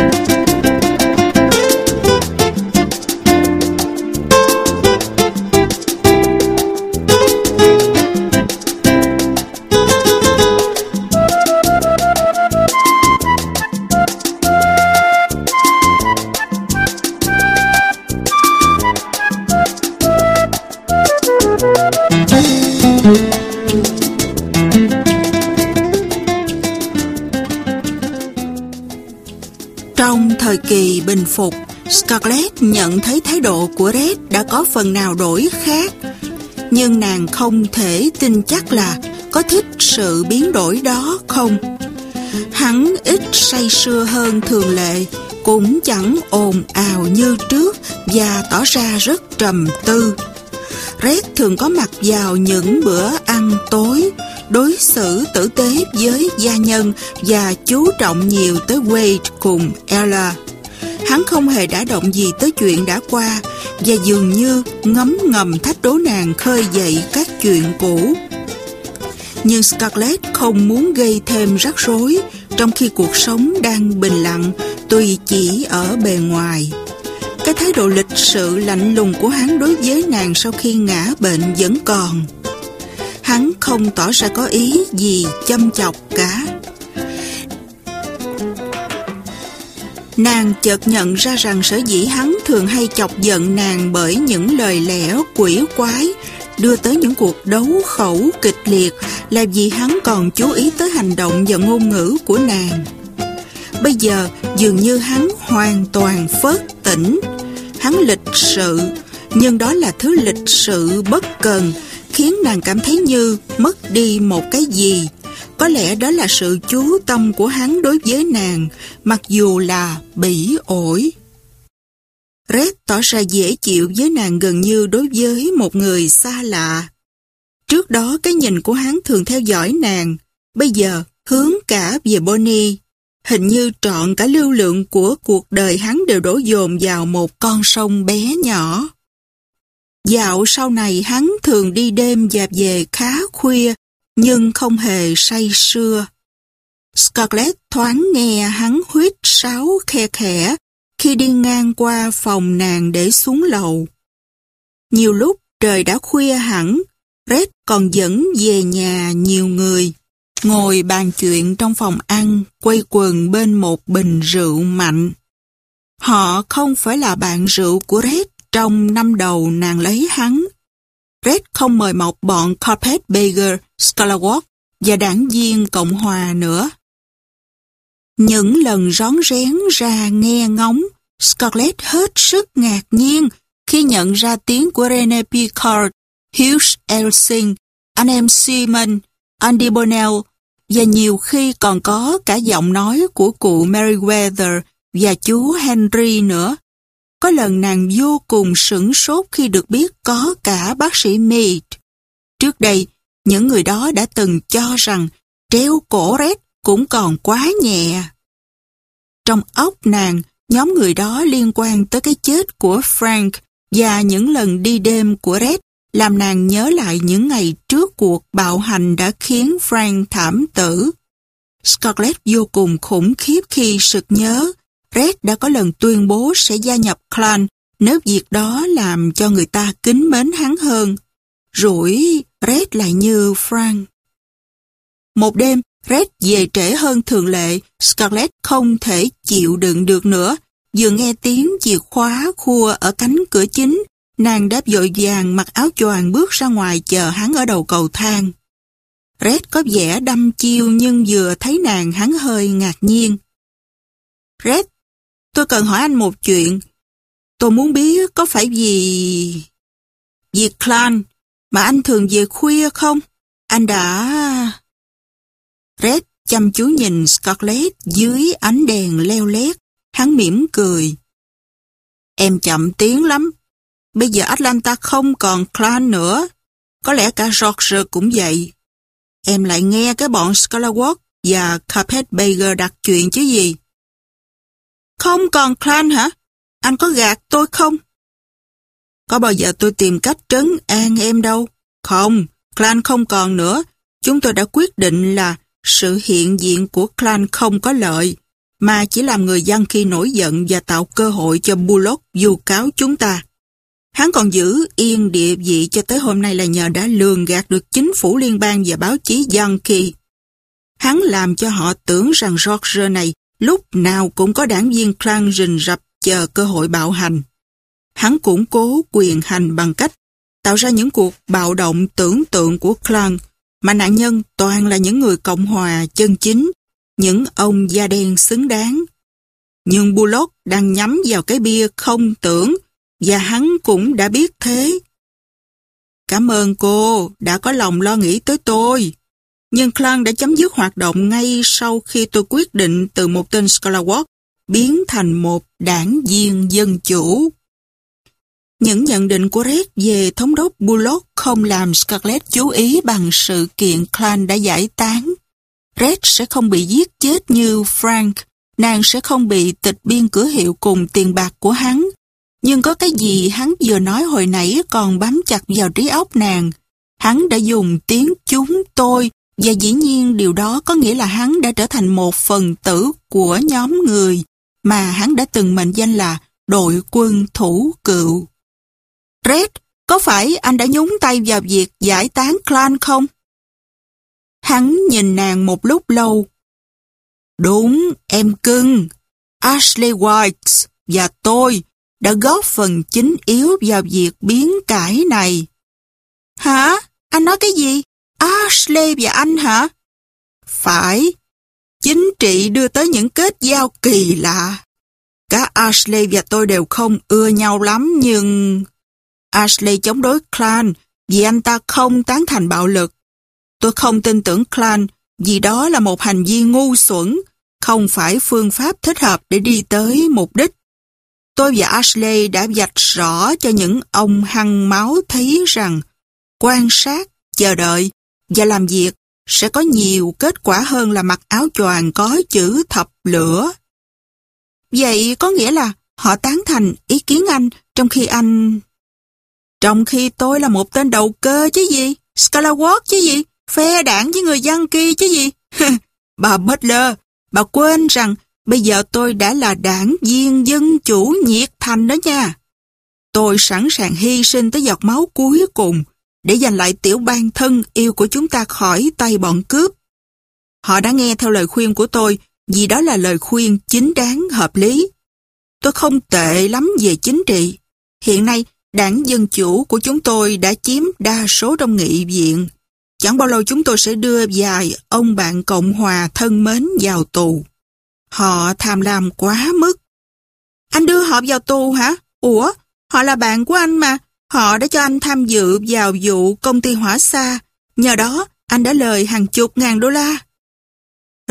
Trong có phần nào đổi khác. Nhưng nàng không thể tin chắc là có thích sự biến đổi đó không. Hắn ít say sưa hơn thường lệ, cũng chẳng ồn ào như trước và tỏ ra rất trầm tư. Red thường có mặt vào những bữa ăn tối, đối xử tử tế với gia nhân và chú trọng nhiều tới Wade cùng Ella. Hắn không hề đã động gì tới chuyện đã qua và dường như ngấm ngầm thách đố nàng khơi dậy các chuyện cũ. Nhưng Scarlett không muốn gây thêm rắc rối trong khi cuộc sống đang bình lặng tuy chỉ ở bề ngoài. Cái thái độ lịch sự lạnh lùng của hắn đối với nàng sau khi ngã bệnh vẫn còn. Hắn không tỏ ra có ý gì châm chọc cả. Nàng chợt nhận ra rằng sở dĩ hắn thường hay chọc giận nàng bởi những lời lẽ quỷ quái đưa tới những cuộc đấu khẩu kịch liệt là vì hắn còn chú ý tới hành động và ngôn ngữ của nàng. Bây giờ dường như hắn hoàn toàn phớt tỉnh. Hắn lịch sự, nhưng đó là thứ lịch sự bất cần khiến nàng cảm thấy như mất đi một cái gì. Có lẽ đó là sự chú tâm của hắn đối với nàng, mặc dù là bỉ ổi. Red tỏ ra dễ chịu với nàng gần như đối với một người xa lạ. Trước đó cái nhìn của hắn thường theo dõi nàng, bây giờ hướng cả về Bonnie. Hình như trọn cả lưu lượng của cuộc đời hắn đều đổ dồn vào một con sông bé nhỏ. Dạo sau này hắn thường đi đêm và về khá khuya, nhưng không hề say sưa. Scarlett thoáng nghe hắn huyết sáo khe khẽ khi đi ngang qua phòng nàng để xuống lầu. Nhiều lúc trời đã khuya hẳn, Red còn dẫn về nhà nhiều người. Ngồi bàn chuyện trong phòng ăn, quay quần bên một bình rượu mạnh. Họ không phải là bạn rượu của Red trong năm đầu nàng lấy hắn. Red không mời mọc bọn Carpetbagger, Scalawatt và đảng viên Cộng Hòa nữa. Những lần rón rén ra nghe ngóng, Scarlett hết sức ngạc nhiên khi nhận ra tiếng của René Picard, Hughes Elsing, anh em Simon, Andy Bonnell và nhiều khi còn có cả giọng nói của cụ Meriwether và chú Henry nữa. Có lần nàng vô cùng sửng sốt khi được biết có cả bác sĩ Mead. Trước đây, những người đó đã từng cho rằng treo cổ rét cũng còn quá nhẹ. Trong óc nàng, nhóm người đó liên quan tới cái chết của Frank và những lần đi đêm của Red làm nàng nhớ lại những ngày trước cuộc bạo hành đã khiến Frank thảm tử. Scarlett vô cùng khủng khiếp khi sực nhớ Red đã có lần tuyên bố sẽ gia nhập clan nếu việc đó làm cho người ta kính mến hắn hơn. Rủi Red lại như Frank. Một đêm, Red về trễ hơn thường lệ, Scarlett không thể chịu đựng được nữa. Vừa nghe tiếng chìa khóa khua ở cánh cửa chính, nàng đáp dội vàng mặc áo choàng bước ra ngoài chờ hắn ở đầu cầu thang. Red có vẻ đăm chiêu nhưng vừa thấy nàng hắn hơi ngạc nhiên. Red, tôi cần hỏi anh một chuyện. Tôi muốn biết có phải vì... Vì clan mà anh thường về khuya không? Anh đã... Red chăm chú nhìn Scarlett dưới ánh đèn leo lét. Hắn mỉm cười. Em chậm tiếng lắm. Bây giờ Atlanta không còn clan nữa. Có lẽ cả George cũng vậy. Em lại nghe cái bọn Scalawatt và Carpetbagger đặt chuyện chứ gì. Không còn clan hả? Anh có gạt tôi không? Có bao giờ tôi tìm cách trấn an em đâu? Không, clan không còn nữa. Chúng tôi đã quyết định là sự hiện diện của clan không có lợi. mà chỉ làm người dân khi nổi giận và tạo cơ hội cho Bullock vu cáo chúng ta. Hắn còn giữ yên địa vị cho tới hôm nay là nhờ đã lường gạt được chính phủ liên bang và báo chí dân kỳ. Hắn làm cho họ tưởng rằng George này lúc nào cũng có đảng viên Clan rình rập chờ cơ hội bạo hành. Hắn củng cố quyền hành bằng cách tạo ra những cuộc bạo động tưởng tượng của Clan mà nạn nhân toàn là những người Cộng hòa chân chính, những ông da đen xứng đáng. Nhưng Bullock đang nhắm vào cái bia không tưởng và hắn cũng đã biết thế. Cảm ơn cô đã có lòng lo nghĩ tới tôi. Nhưng Clan đã chấm dứt hoạt động ngay sau khi tôi quyết định từ một tên Scalawag biến thành một đảng viên dân chủ. Những nhận định của Red về thống đốc Bullock không làm Scarlett chú ý bằng sự kiện Clan đã giải tán. Red sẽ không bị giết chết như Frank, nàng sẽ không bị tịch biên cửa hiệu cùng tiền bạc của hắn. Nhưng có cái gì hắn vừa nói hồi nãy còn bám chặt vào trí óc nàng. Hắn đã dùng tiếng chúng tôi và dĩ nhiên điều đó có nghĩa là hắn đã trở thành một phần tử của nhóm người mà hắn đã từng mệnh danh là đội quân thủ cựu. Red, có phải anh đã nhúng tay vào việc giải tán clan không? Hắn nhìn nàng một lúc lâu. Đúng, em cưng. Ashley White và tôi đã góp phần chính yếu vào việc biến cải này. Hả? Anh nói cái gì? Ashley và anh hả? Phải. Chính trị đưa tới những kết giao kỳ lạ. Cả Ashley và tôi đều không ưa nhau lắm nhưng... Ashley chống đối Clan vì anh ta không tán thành bạo lực. Tôi không tin tưởng Clan vì đó là một hành vi ngu xuẩn, không phải phương pháp thích hợp để đi tới mục đích. Tôi và Ashley đã vạch rõ cho những ông hăng máu thấy rằng quan sát, chờ đợi và làm việc sẽ có nhiều kết quả hơn là mặc áo choàng có chữ thập lửa. Vậy có nghĩa là họ tán thành ý kiến anh trong khi anh... Trong khi tôi là một tên đầu cơ chứ gì, Scalawag chứ gì, phe đảng với người dân kia chứ gì. bà Butler, bà quên rằng bây giờ tôi đã là đảng viên dân chủ nhiệt thành đó nha. Tôi sẵn sàng hy sinh tới giọt máu cuối cùng để giành lại tiểu bang thân yêu của chúng ta khỏi tay bọn cướp. Họ đã nghe theo lời khuyên của tôi vì đó là lời khuyên chính đáng hợp lý. Tôi không tệ lắm về chính trị. Hiện nay, đảng Dân Chủ của chúng tôi đã chiếm đa số trong nghị viện. Chẳng bao lâu chúng tôi sẽ đưa vài ông bạn Cộng Hòa thân mến vào tù. Họ tham lam quá mức. Anh đưa họ vào tù hả? Ủa, họ là bạn của anh mà. Họ đã cho anh tham dự vào vụ công ty hỏa xa. Nhờ đó, anh đã lời hàng chục ngàn đô la.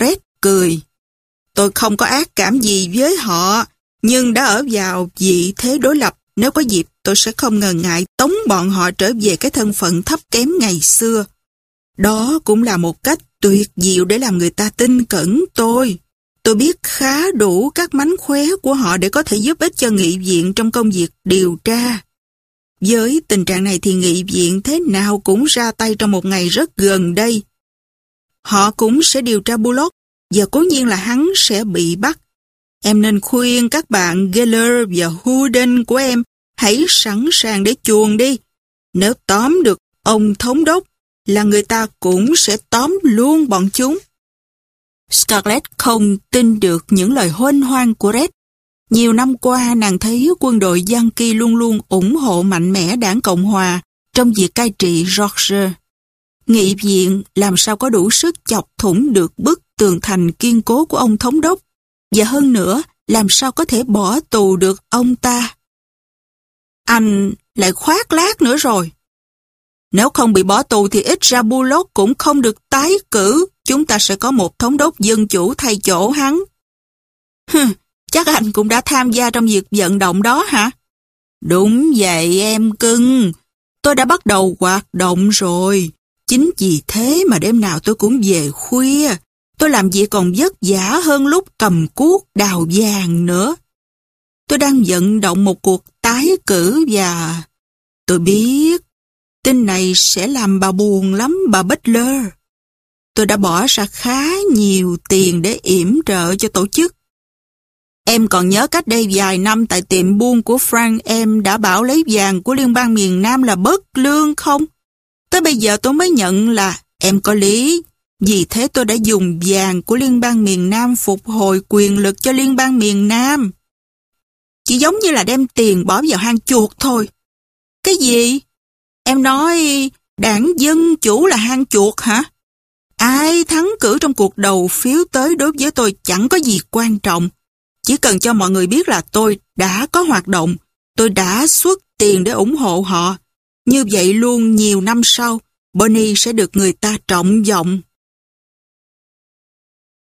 Red cười. Tôi không có ác cảm gì với họ, nhưng đã ở vào vị thế đối lập. Nếu có dịp, tôi sẽ không ngần ngại tống bọn họ trở về cái thân phận thấp kém ngày xưa. Đó cũng là một cách tuyệt diệu để làm người ta tin cẩn tôi. Tôi biết khá đủ các mánh khóe của họ để có thể giúp ích cho nghị viện trong công việc điều tra. Với tình trạng này thì nghị viện thế nào cũng ra tay trong một ngày rất gần đây. Họ cũng sẽ điều tra Bullock và cố nhiên là hắn sẽ bị bắt. Em nên khuyên các bạn Geller và Huden của em hãy sẵn sàng để chuồn đi. Nếu tóm được ông thống đốc là người ta cũng sẽ tóm luôn bọn chúng. Scarlett không tin được những lời hôn hoang của Red. Nhiều năm qua, nàng thấy quân đội Yankee luôn luôn ủng hộ mạnh mẽ đảng Cộng Hòa trong việc cai trị Georgia. Nghị viện làm sao có đủ sức chọc thủng được bức tường thành kiên cố của ông thống đốc và hơn nữa làm sao có thể bỏ tù được ông ta. Anh lại khoác lác nữa rồi. Nếu không bị bỏ tù thì ít ra Bullock cũng không được tái cử. Chúng ta sẽ có một thống đốc dân chủ thay chỗ hắn. Hừ, chắc anh cũng đã tham gia trong việc vận động đó hả? Đúng vậy em cưng. Tôi đã bắt đầu hoạt động rồi. Chính vì thế mà đêm nào tôi cũng về khuya. Tôi làm việc còn vất vả hơn lúc cầm cuốc đào vàng nữa. Tôi đang vận động một cuộc tái cử và... Tôi biết Tin này sẽ làm bà buồn lắm, bà Butler. Tôi đã bỏ ra khá nhiều tiền để yểm trợ cho tổ chức Em còn nhớ cách đây vài năm tại tiệm buôn của Frank, em đã bảo lấy vàng của Liên bang miền Nam là bất lương không? Tới bây giờ tôi mới nhận là em có lý. Vì thế tôi đã dùng vàng của Liên bang miền Nam phục hồi quyền lực cho Liên bang miền Nam. Chỉ giống như là đem tiền bỏ vào hang chuột thôi. Cái gì? Em nói đảng Dân Chủ là hang chuột hả? Ai thắng cử trong cuộc đầu phiếu tới đối với tôi chẳng có gì quan trọng. Chỉ cần cho mọi người biết là tôi đã có hoạt động, tôi đã xuất tiền để ủng hộ họ. Như vậy luôn nhiều năm sau, Bonnie sẽ được người ta trọng vọng.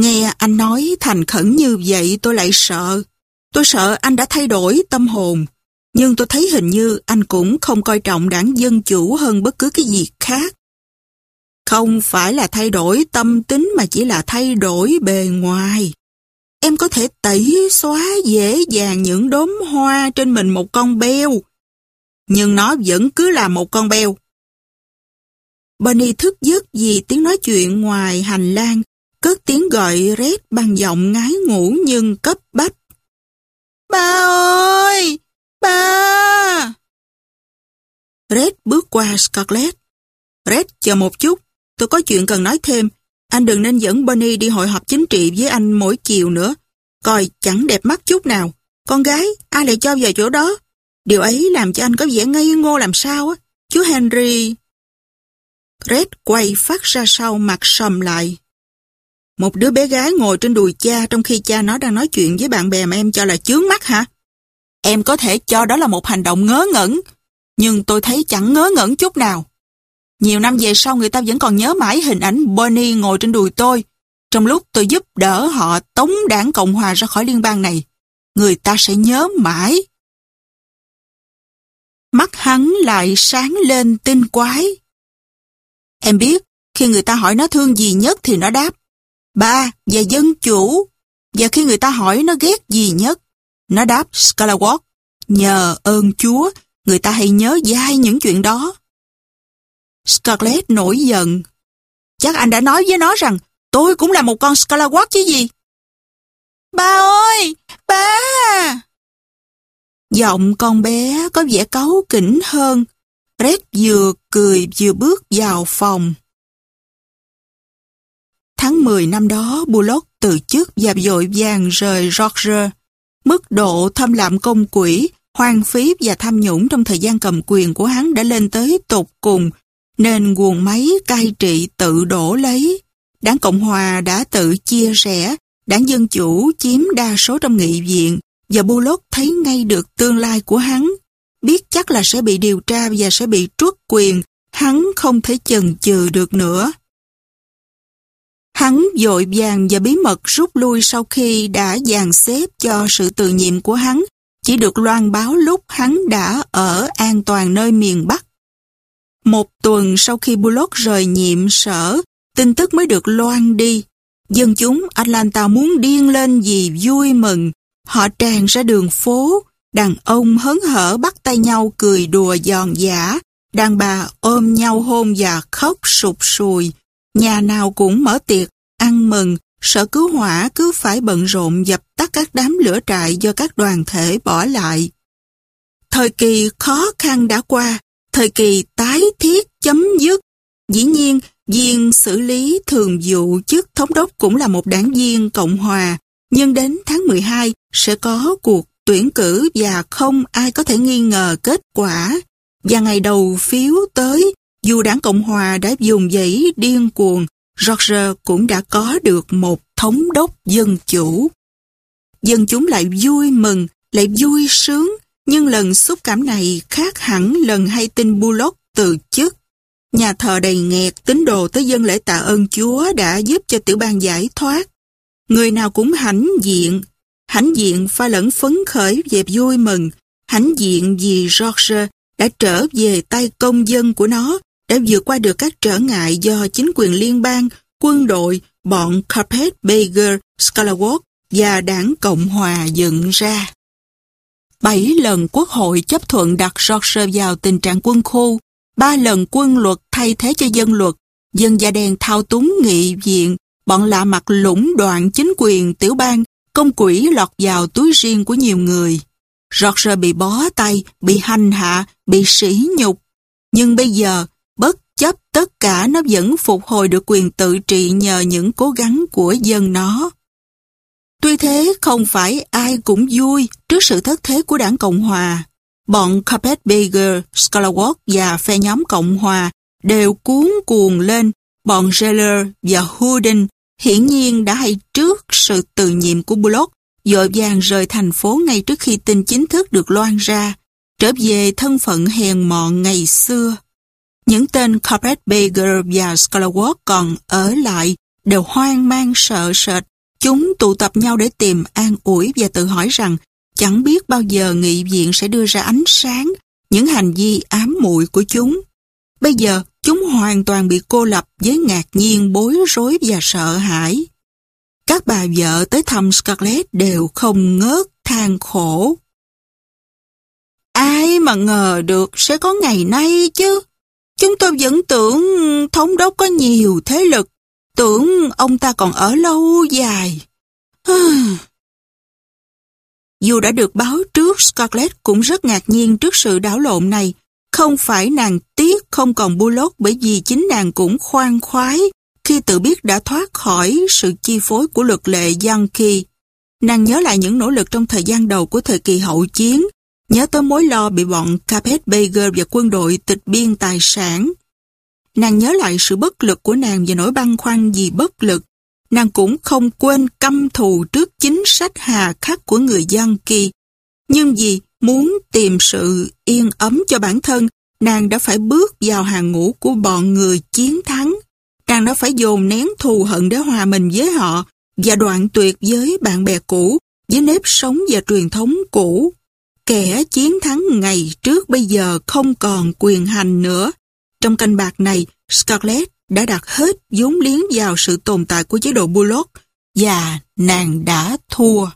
Nghe anh nói thành khẩn như vậy tôi lại sợ. Tôi sợ anh đã thay đổi tâm hồn. Nhưng tôi thấy hình như anh cũng không coi trọng đảng Dân Chủ hơn bất cứ cái gì khác. Không phải là thay đổi tâm tính mà chỉ là thay đổi bề ngoài. Em có thể tẩy xóa dễ dàng những đốm hoa trên mình một con beo. Nhưng nó vẫn cứ là một con beo. Bonnie thức giấc vì tiếng nói chuyện ngoài hành lang, cất tiếng gọi Red bằng giọng ngái ngủ nhưng cấp bách. Ba ơi! Ba! Red bước qua Scarlett. Red, chờ một chút, tôi có chuyện cần nói thêm. Anh đừng nên dẫn Bonnie đi hội họp chính trị với anh mỗi chiều nữa. Coi chẳng đẹp mắt chút nào. Con gái, ai lại cho vào chỗ đó? Điều ấy làm cho anh có vẻ ngây ngô làm sao á. Chú Henry... Red quay phát ra sau mặt sầm lại. Một đứa bé gái ngồi trên đùi cha trong khi cha nó đang nói chuyện với bạn bè mà em cho là chướng mắt hả? Em có thể cho đó là một hành động ngớ ngẩn, nhưng tôi thấy chẳng ngớ ngẩn chút nào. Nhiều năm về sau người ta vẫn còn nhớ mãi hình ảnh Bernie ngồi trên đùi tôi, trong lúc tôi giúp đỡ họ tống đảng Cộng Hòa ra khỏi liên bang này. Người ta sẽ nhớ mãi. Mắt hắn lại sáng lên tinh quái. Em biết, khi người ta hỏi nó thương gì nhất thì nó đáp, ba và dân chủ. Và khi người ta hỏi nó ghét gì nhất, nó đáp Scalawatt, nhờ ơn Chúa, người ta hay nhớ dai những chuyện đó. Scarlett nổi giận. Chắc anh đã nói với nó rằng tôi cũng là một con Scalawatt chứ gì. Ba ơi, ba! Giọng con bé có vẻ cáu kỉnh hơn. Red vừa cười vừa bước vào phòng. Tháng 10 năm đó, Bullock từ chức và dội vàng rời Roger. Mức độ thâm lạm công quỹ, hoang phí và tham nhũng trong thời gian cầm quyền của hắn đã lên tới tột cùng, nên nguồn máy cai trị tự đổ lấy. Đảng Cộng Hòa đã tự chia rẽ, đảng Dân Chủ chiếm đa số trong nghị viện, và Bullock thấy ngay được tương lai của hắn. Biết chắc là sẽ bị điều tra và sẽ bị truất quyền, hắn không thể chần chừ được nữa. Hắn dội vàng và bí mật rút lui sau khi đã dàn xếp cho sự tự nhiệm của hắn, chỉ được loan báo lúc hắn đã ở an toàn nơi miền Bắc. Một tuần sau khi Bullock rời nhiệm sở, tin tức mới được loan đi. Dân chúng Atlanta muốn điên lên vì vui mừng. Họ tràn ra đường phố, đàn ông hớn hở bắt tay nhau cười đùa giòn giả, đàn bà ôm nhau hôn và khóc sụp sùi. Nhà nào cũng mở tiệc, ăn mừng, sở cứu hỏa cứ phải bận rộn dập tắt các đám lửa trại do các đoàn thể bỏ lại. Thời kỳ khó khăn đã qua, thời kỳ tái thiết chấm dứt. Dĩ nhiên, viên xử lý thường vụ chức thống đốc cũng là một đảng viên Cộng Hòa, nhưng đến tháng 12 sẽ có cuộc tuyển cử và không ai có thể nghi ngờ kết quả. Và ngày đầu phiếu tới, dù đảng Cộng Hòa đã dùng dãy điên cuồng, Roger cũng đã có được một thống đốc dân chủ. Dân chúng lại vui mừng, lại vui sướng, nhưng lần xúc cảm này khác hẳn lần hay tin Bullock từ chức. Nhà thờ đầy nghẹt tín đồ tới dân lễ tạ ơn Chúa đã giúp cho tiểu bang giải thoát. Người nào cũng hãnh diện, hãnh diện pha lẫn phấn khởi về vui mừng, hãnh diện vì George đã trở về tay công dân của nó, đã vượt qua được các trở ngại do chính quyền liên bang, quân đội, bọn Carpetbagger, Scalawatt và đảng Cộng Hòa dựng ra. Bảy lần quốc hội chấp thuận đặt George vào tình trạng quân khu, ba lần quân luật thay thế cho dân luật, dân da đen thao túng nghị viện, bọn lạ mặt lũng đoạn chính quyền tiểu bang, công quỹ lọt vào túi riêng của nhiều người. Roger bị bó tay, bị hành hạ, bị sỉ nhục. Nhưng bây giờ, chấp tất cả nó vẫn phục hồi được quyền tự trị nhờ những cố gắng của dân nó. Tuy thế, không phải ai cũng vui trước sự thất thế của đảng Cộng Hòa. Bọn Carpetbagger, Scalawatt và phe nhóm Cộng Hòa đều cuốn cuồng lên. Bọn Geller và Houdin hiển nhiên đã hay trước sự từ nhiệm của Bullock, dội vàng rời thành phố ngay trước khi tin chính thức được loan ra, trở về thân phận hèn mọn ngày xưa. Những tên Carpetbagger và Scholarworth còn ở lại đều hoang mang sợ sệt. Chúng tụ tập nhau để tìm an ủi và tự hỏi rằng chẳng biết bao giờ nghị viện sẽ đưa ra ánh sáng những hành vi ám muội của chúng. Bây giờ, chúng hoàn toàn bị cô lập với ngạc nhiên, bối rối và sợ hãi. Các bà vợ tới thăm Scarlett đều không ngớt than khổ. Ai mà ngờ được sẽ có ngày nay chứ? Chúng tôi vẫn tưởng thống đốc có nhiều thế lực, tưởng ông ta còn ở lâu dài. Dù đã được báo trước, Scarlett cũng rất ngạc nhiên trước sự đảo lộn này. Không phải nàng tiếc không còn Bullock bởi vì chính nàng cũng khoan khoái khi tự biết đã thoát khỏi sự chi phối của luật lệ Yankee. Nàng nhớ lại những nỗ lực trong thời gian đầu của thời kỳ hậu chiến, nhớ tới mối lo bị bọn Capet Baker và quân đội tịch biên tài sản. Nàng nhớ lại sự bất lực của nàng và nỗi băn khoăn vì bất lực. Nàng cũng không quên căm thù trước chính sách hà khắc của người dân kỳ. Nhưng vì muốn tìm sự yên ấm cho bản thân, nàng đã phải bước vào hàng ngũ của bọn người chiến thắng. Nàng đã phải dồn nén thù hận để hòa mình với họ và đoạn tuyệt với bạn bè cũ, với nếp sống và truyền thống cũ. Kẻ chiến thắng ngày trước bây giờ không còn quyền hành nữa. Trong canh bạc này, Scarlett đã đặt hết vốn liếng vào sự tồn tại của chế độ Bullock và nàng đã thua.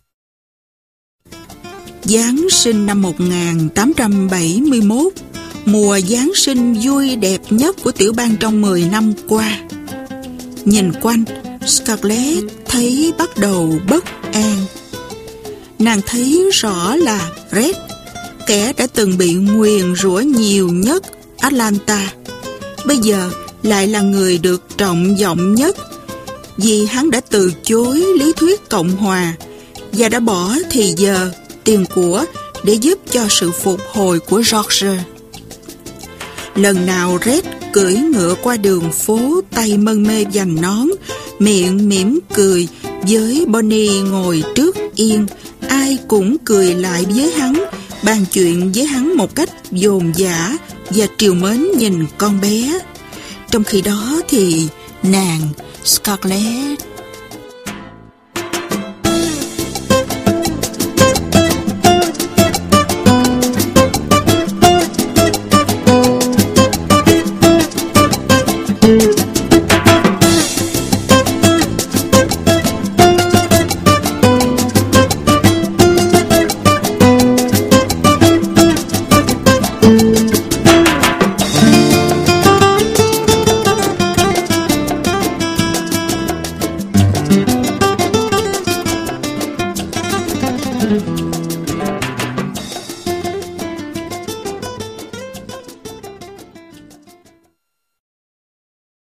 Giáng sinh năm 1871, mùa Giáng sinh vui đẹp nhất của tiểu bang trong 10 năm qua. Nhìn quanh, Scarlett thấy bắt đầu bất an. Nàng thấy rõ là Red, kẻ đã từng bị nguyền rủa nhiều nhất Atlanta, bây giờ lại là người được trọng vọng nhất vì hắn đã từ chối lý thuyết Cộng Hòa và đã bỏ thì giờ, tiền của để giúp cho sự phục hồi của George. Lần nào Red cưỡi ngựa qua đường phố tay mân mê dành nón, miệng mỉm cười với Bonnie ngồi trước yên, ai cũng cười lại với hắn, bàn chuyện với hắn một cách dồn dã và triều mến nhìn con bé. Trong khi đó thì nàng Scarlett